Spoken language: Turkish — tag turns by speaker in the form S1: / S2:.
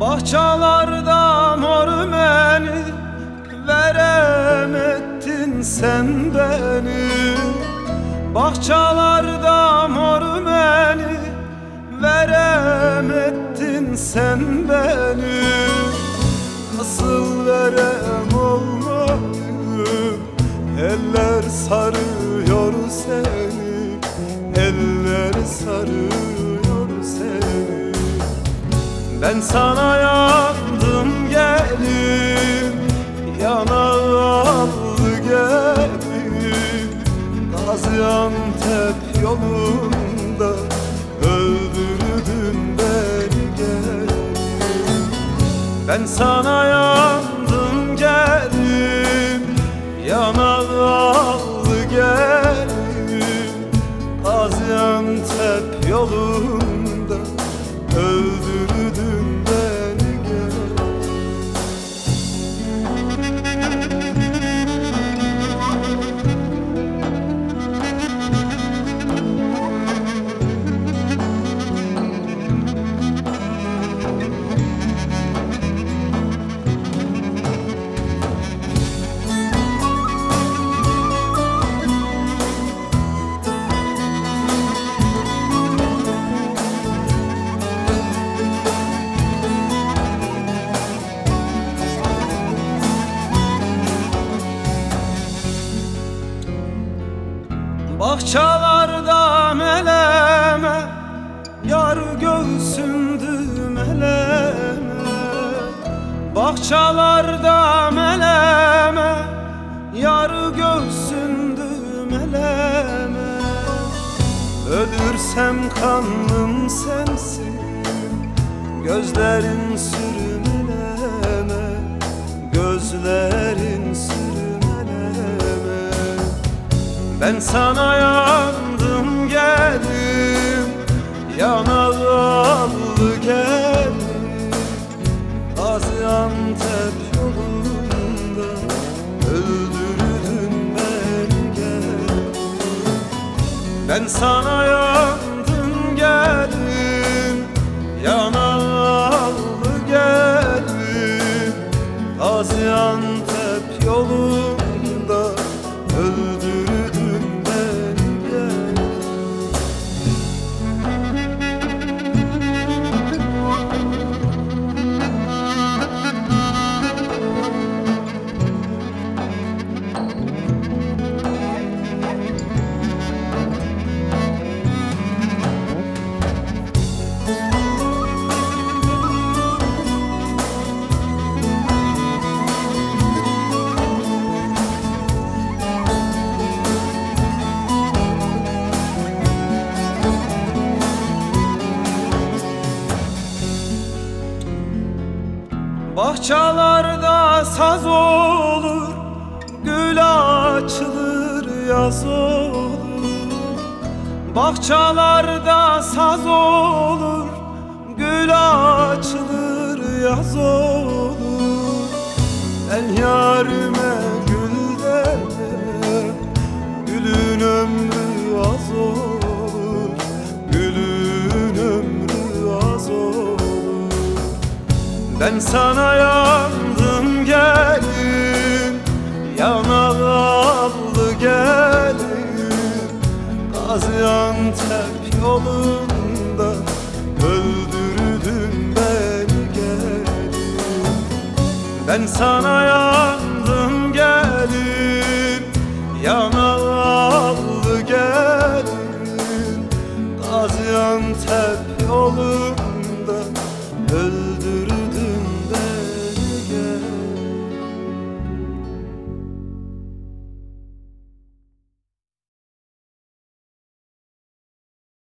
S1: Bahçalarda mor Veremedin sen beni. Bahçalarda mor Veremedin sen beni. Nasıl verem olmayı Eller sarıyor seni Eller sarıyor Ben sana yandım gelin Yanağım gelin Gaziantep yolunda Öldürdün beni gelin Ben sana yandım gelin Yanağım gelin Gaziantep yolunda Öldürdün Bahçalarda meleme Yar göğsündü meleme Bahçalarda meleme Yar göğsündü meleme Ölürsem kanım sensin Gözlerin sürmeleme. Gözlerin sürmeleme ben sana yandım geldim Yanağım geldim. Gaziantep yolunda Öldürdün beni geldim Ben sana yandım geldim Yanağım geldim. Gaziantep yolunda Öldürdün Bahçalarda saz olur Gül açılır yaz olur. Bahçalarda saz olur Gül açılır yaz olur ben sana yandım gelin Yanağım gelin Gaziantep yolunda Öldürdün beni gelin Ben sana yandım gelin Yanağım